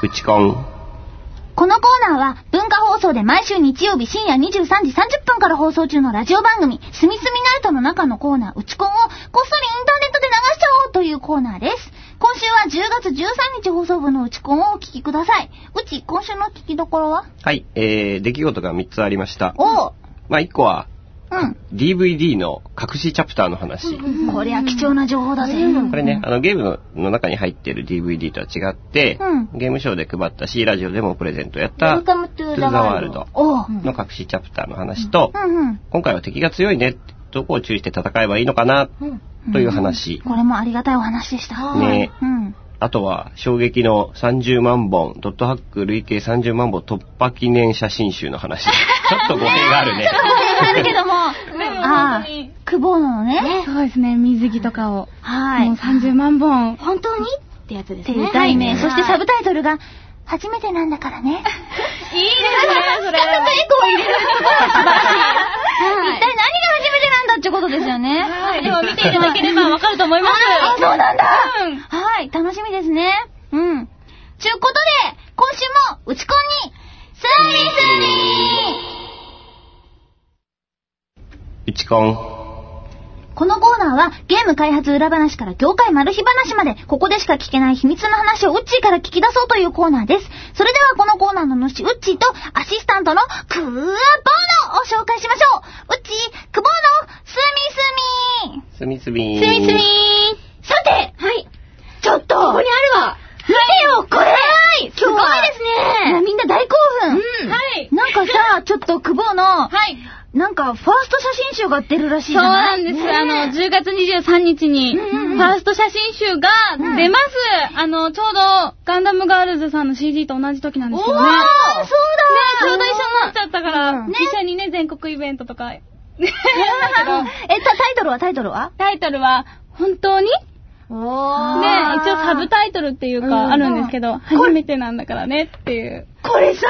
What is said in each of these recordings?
うちこん。このコーナーは文化放送で毎週日曜日深夜23時30分から放送中のラジオ番組、すみすみナイトの中のコーナー、うちこんをこっそりインターネットで流しちゃおうというコーナーです。今週は10月13日放送分のうちこんをお聞きください。うち、今週の聞きどころは？はい、えー、出来事が3つありました。おう。まあ、1個は、うん。DVD の隠しチャプターの話。こりゃ貴重な情報だぜ。これね、あの、ゲームのの中に入ってる DVD とは違って、うんゲームショーで配った C ラジオでもプレゼントやった、Welcome to the To the world World おう。の隠しチャプターの話と、うんうん。今回は敵が強いね、どこを注意して戦えばいいのかな、という話。これもありがたいお話でした。ねうん。あとは、衝撃の30万本、ドットハック累計30万本突破記念写真集の話。ちょっと語弊があるね。あるけども、ああ、久保のね。そうですね、水着とかを。はいもう。30万本。本当にってやつですね。題名、そしてサブタイトルが、初めてなんだからね。いいですね、それ。エコー入れるところが素晴らしい。一体何が初めてなんだってことですよね。はい、でも見ていただければわかると思います。あそうなんだうんはい、楽しみですね。うん。ちゅうことで、今週も、うちこんに、スミスこのコーナーはゲーム開発裏話から業界マル秘話までここでしか聞けない秘密の話をウッチーから聞き出そうというコーナーです。それではこのコーナーの主、ウッチーとアシスタントのクーボーノを紹介しましょう。ウッチー、クボーノ、スミスミすみすみスミスミさて、はい。ちょっと、ここにあるわ。見てよ、これ今日はですね。みんな大はい。なんかさ、ちょっとクボーノ、はい。なんかファースト写真集が出るらしいじそうゃなんです。あの、10月23日に、ファースト写真集が出ます。あの、ちょうど、ガンダムガールズさんの CD と同じ時なんですけどね。おーそうだね、ちょうど一緒になっちゃったから、一緒にね、全国イベントとか。え、たタイトルは？タイトルは？タイトルは、本当に？ブタイトルっていううんか、あるんですけど、初めてなんだからねっていう。これさ、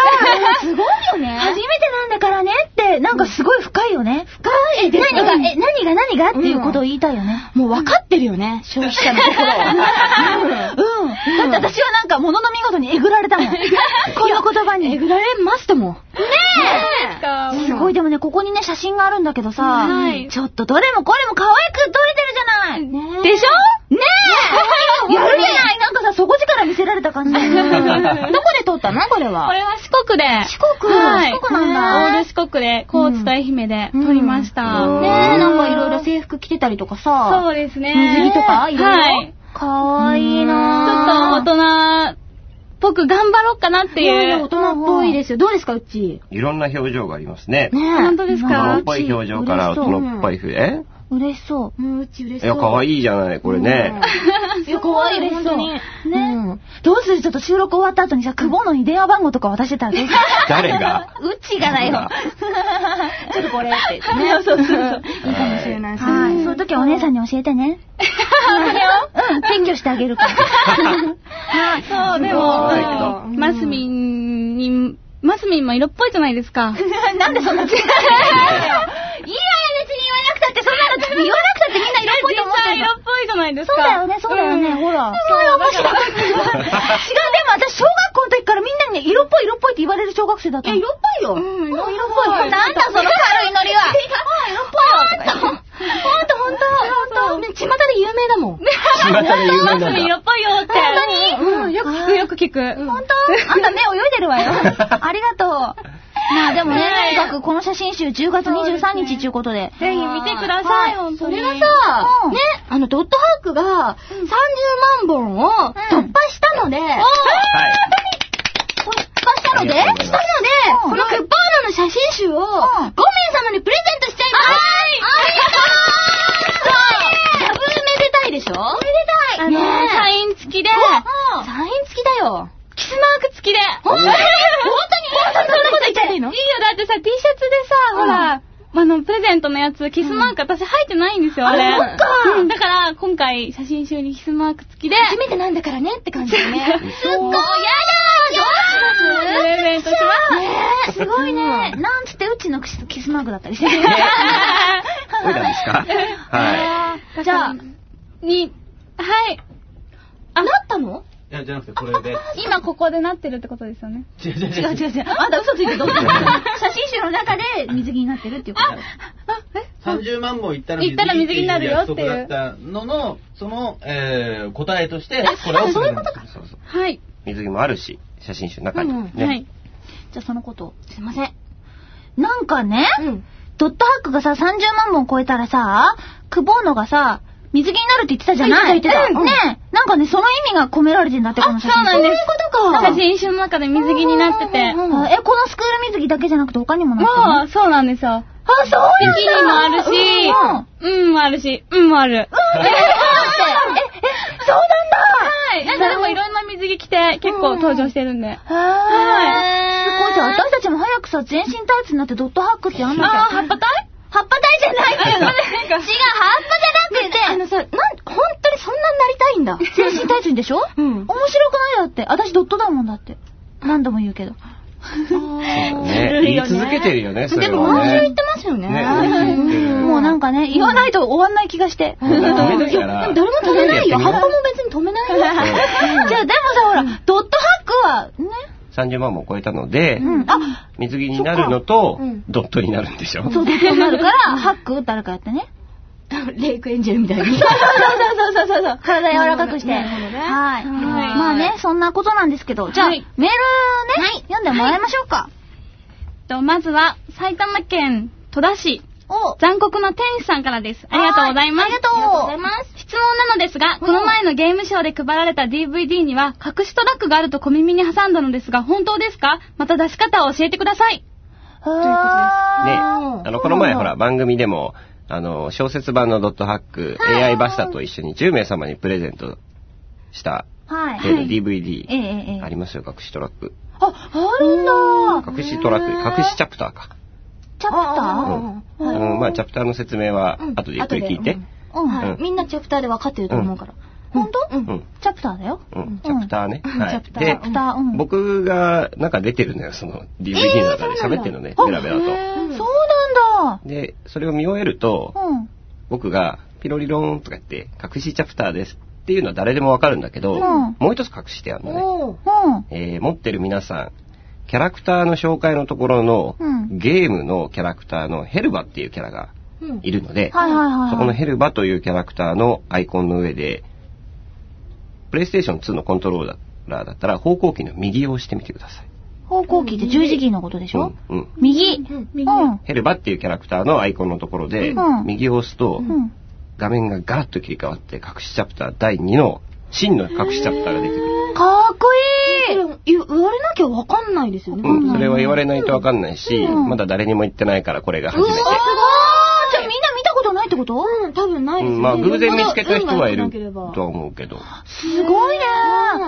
すごいよね。初めてなんだからねって、なんかすごい深いよね。深いです何が、え、何が何がっていうことを言いたいよね。もう分かってるよね、消費者の心は。うん。だって私はなんか物の見事にえぐられたもん。この言葉に。えぐられますとも。かすごい、でもね、ここにね、写真があるんだけどさ、はいちょっとどれもこれも可愛く撮れてるじゃない。ねでしょねえやるじゃないなんかさ、底力見せられた感じだよね。どこで撮ったの？これは。これは四国で。四国？はい。四国なんだオール四国で、高知と愛媛で撮りました。うんねえ、なんかいろいろ制服着てたりとかさ。そうですね。水着とかいろいろはい。かわいいちょっなと大人っぽく頑張ろうかなっていう。大人っぽいですよ。どうですか、うち。いろんな表情がありますね。ねえ本当ですか？大人っぽい表情から大人っぽい風。え？嬉しそう。うん、うち嬉しいや、可愛いじゃない、これね。いや、可愛い、嬉しそう。本当に。ねうんどうする？ちょっと収録終わった後にさ、久保のに電話番号とか渡してたらどうする誰が？うちがだよ。ちょっとこれってね。そうそうそう。いいかもしれない。はい。そういう時はお姉さんに教えてね。うん、撤去してあげるから。そう、で可もマスミンに、マスミンも色っぽいじゃないですか。なんでそんなついてるいいわよ、言わなくたってみんな色っぽいと思ってる色っぽいじゃないですか。そうだよね、そうだよね、んほら。そうれ面白かった。違う、でも私、小学校の時からみんなにね、色っぽい色っぽいって言われる小学生だったの。え、色っぽいよ。うん、色っ色っぽい。なんだ、その軽いノリは。色っぽいよ。ほんと、ほんと、ほんと、ほんと。ね、巷で有名だもん。巷で有名なんだマスミン色っぽいよって。うん、よく聞く、よく聞く。ほんとあんた目泳いでるわよ。ありがとう。まあでもね、とにかくこの写真集10月23日っていうことで。ぜひ見てくださはい。い、本当に。それがさ、うん。ね、あの、ドットハックが30万本を突破したので、したので？したので、うん。このクッパーナの写真集を5名様にプレゼントしちゃいます。はい。ダブルめでしょ？めでたあの、サイン付きで、サイン付きだよ。キスマーク付きで。本当に？本当に。そんなこと言っちゃいいのいいよ、だってさ、T シャツでさ、ほら、あの、プレゼントのやつ、キスマーク私入ってないんですよ、あれ。あそっかうんだから、今回、写真集に。キスマーク付きで、初めてなんだからねって感じだね。すっごいやだプレゼントします。ねえ、すごいね。なんつってうちのキスキスマークだったりして。おいらですかはじゃあ、に、はい。あ、なったの？いや、じゃなくてこれで。今ここでなってるってことですよね。違う違う違う。違う違う違う。あんた嘘ついてどう 写真集の中で水着になってるっていうこと30万本いったら行ったら水着になるよっていうだったのの、その、えー、答えとして、これをそういうことか。そうそう。はい。水着もあるし、写真集の中に。うんね。はい。じゃあそのこと。すいません。なんかね、うん。ドットハックがさ、30万本超えたらさ、クボーノがさ、水着になるって言ってたじゃない言ってた言ってたうんねえ、なんかね、その意味が込められてんだって、この写真。そうなんです。そういうことか。写真集の中で水着になってて。あえ、このスクール水着だけじゃなくて他にもなってるの？もう、そうなんですよ。あ、そうなんだビキニもあるし、うんもあるし、うんもある。え、え、そうなんだはい。なんかでもいろんな水着着て結構登場してるんで。はい。すごいじゃん。私たちも早くさ、全身タイツになってドットハックってやんなきゃ。あー葉っぱ体葉っぱ体じゃないっていうの。違う、葉っぱじゃなくて、あのさ、なん、本当にそんなになりたいんだ。全身タイツにでしょ？うん面白くないだって。私ドットだもんだって。何度も言うけど。そうだね。言い続けてるよね、でも毎週言っ。てますよね。もうなんかね、言わないと終わんない気がして。でも誰も止めないよ。葉っぱも別に止めないよ。じゃあでもさ、ほら、ドットハックは、ね。30万も超えたので、うん。あ、水着になるのとドットになるんでしょ？そう、ドットになるから、ハック誰かやってね。レイクエンジェルみたいに。そうそうそうそうそう。体柔らかくして。はい。はいまあね、そんなことなんですけど、じゃあ、はいメールね、読んでもらいましょうか。と、まずは、埼玉県戸田市、お残酷の天使さんからです。ありがとうございます。ありがとうありがとうございます。質問なのですが、この前のゲームショーで配られた DVD には、隠しトラックがあると小耳に挟んだのですが、本当ですか？また出し方を教えてください。ということね、ああの、この前ほら、番組でも、あの、小説版のドットハック、AI バスタと一緒に10名様にプレゼントした、はい。DVD、ありますよ、隠しトラック。あ、あるんだ。隠しトラック、隠しチャプターか。チャプタあーあの、まあ、チャプターの説明はうん、後でゆっくり聞いて。うん。はい。みんなチャプターで分かってると思うから。本当？う。うんん。チャプターだよ。うん、チャプターね。うんはい。チャプター。でチャプター。うん。僕が、なんか出てるのよ、その DVD の中で喋ってるのね、あベラベラと。そうなんだ。で、それを見終えると、うん。僕が、ピロリローンとか言って、隠しチャプターですっていうのは誰でもわかるんだけど、うんもう一つ隠してあるのね。おーうん。えー持ってる皆さん、キャラクターの紹介のところの、うんゲームのキャラクターのヘルバっていうキャラがうんいるので、はいはいはいはい。そこのヘルバというキャラクターのアイコンの上で、プレイステーション2のコントローラーだったら方向キーの右を押してみてください。方向キーって十字キーのことでしょ？うんうん右。うん。ヘルバっていうキャラクターのアイコンのところで、うん右を押すと、うん。画面がガラッと切り替わって、隠しチャプター第2の真の隠しチャプターが出てくる。かっこいい言言われなきゃ分かんないですよね。うん、それは言われないとわかんないし、うんまだ誰にも言ってないからこれが初めて。うわーじゃあみんな見たこと？うん、多分ないですね。うん、まあ偶然見つけた人はいるとは思うけど。すごいね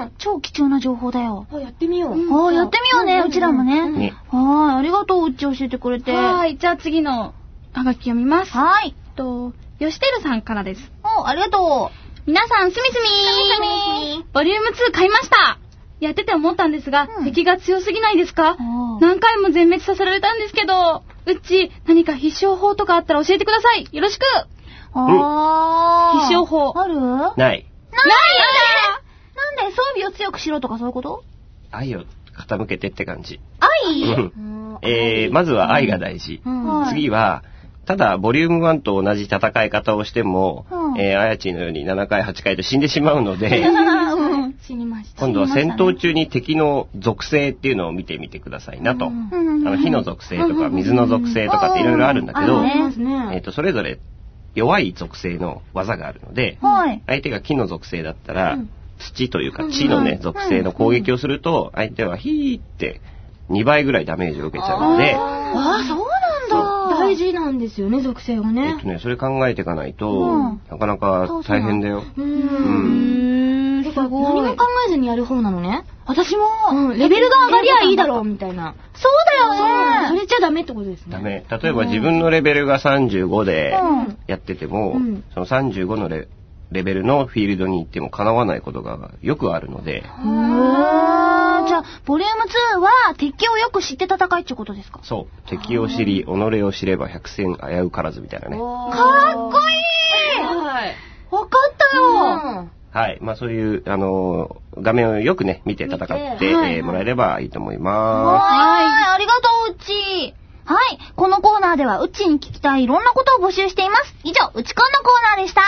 うん超貴重な情報だよ。あ、やってみよう。ああ、やってみようね、うちらもね。ねはい、ありがとう、うっち教えてくれて。はーい。じゃあ次のハガキ読みます。はい。と、吉てるさんからです。お、ありがと皆さん、すみすみボリューム2買いましたやってて思ったんですが、うん敵が強すぎないですか？何回も全滅させられたんですけど、うっち、何か必勝法とかあったら教えてください。よろしくう。あー。必勝法ある？なんでない。なんで装備を強くしろとかそういうこと？愛を傾けてって感じ。愛？うんえー、まずは愛が大事。次は、ただ、ボリューム1と同じ戦い方をしても、うんえー、あやちのように7回、8回と死んでしまうので、う ん死にました。今度は戦闘中に敵の属性っていうのを見てみてくださいなと。うんあの火の属性とか水の属性とかっていろいろあるんだけど、えっ、ね。と、それぞれ弱い属性の技があるので、はい。相手が木の属性だったら、うん土というか地のね、うん属性の攻撃をすると、相手はヒーって2倍ぐらいダメージを受けちゃうので、ああ、そう。大事なんですよね、属性がえっねと。ね、それ考えていかないと、うんなかなか大変だよ。う。うんん。だから何も考えずにやる方なのね。私も、うん、レベルが上がりゃいいだろうみたいな。そうだよね。それじゃダメってことですね。ダメ。例えば自分のレベルが35でうんやってても、うんその35のレレベルのフィールドに行っても叶わないことがよくあるので、へーじゃあ、ボリューム2は敵をよく知って戦いってことですか？そう、敵を知り、己を知れば百戦危うからずみたいなね。かかっこいいはい。わかったよ、うんはい。まあそういう、あのー画面をよくね、見て戦って、はいえーもらえればいいと思いまはーい、ありがとう、うっちー。はい、このコーナーでは、うっちーに聞きたいいろんなことを募集しています。以上、うちこんのコーナーでした。